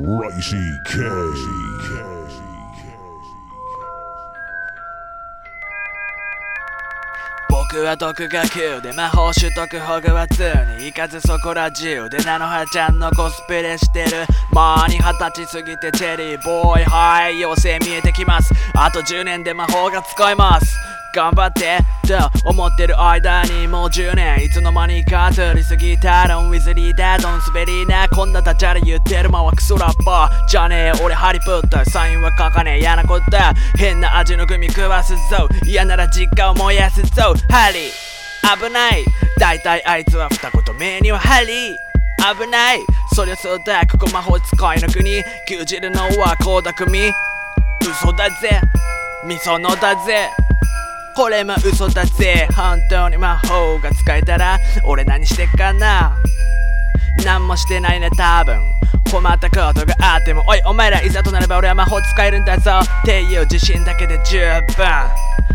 Ricey K. 僕は独学で魔法習得ホグワーツに行かずそこら中で菜の葉ちゃんのコスプレしてるまに二十歳過ぎてチェリーボーイはい妖精見えてきますあと10年で魔法が使えます頑張ってと思ってる間にもう10年いつの間にか通り過ぎた。ロンウィズリーだドン滑りなこんなダジャレ言ってる間はクソラッパー。じゃねえ。俺ハリプッターサインは書かねえ。嫌なことだ変な味のグミ食わすぞ。嫌なら実家を燃やすぞ。ハリー。危ない。大体あいつは二言目にはハリー。危ない。そりゃそうだ。ここ魔法使いの国。牛耳るのは倖田來未嘘だぜ。みそのだぜ。これも嘘だぜ。本当に魔法が使えたら俺何してっかな。何もしてないね多分。困ったことがあってもおいお前らいざとなれば俺は魔法使えるんだぞ。っていう自信だけで十分。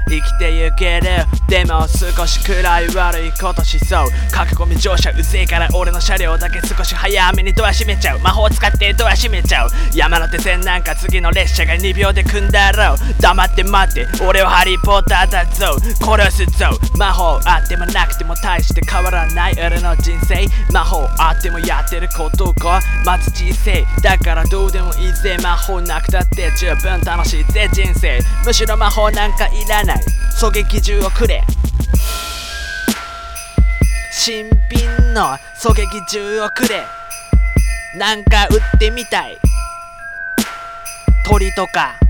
生きてゆける。でも少しくらい悪いことしそう。駆け込み乗車うぜえから俺の車両だけ少し早めにドア閉めちゃう。魔法使ってドア閉めちゃう。山手線なんか次の列車が2秒で組んだろう。黙って待って。俺はハリーポッターだぞ。殺すぞ。魔法あってもなくても大して変わらない。俺の人生。魔法あってもやってることがまず人生。だからどうでもいいぜ。魔法なくたって十分楽しいぜ人生。むしろ魔法なんかいらない。ない。狙撃銃をくれ。新品の狙撃銃をくれ。なんか撃ってみたい。鳥とか。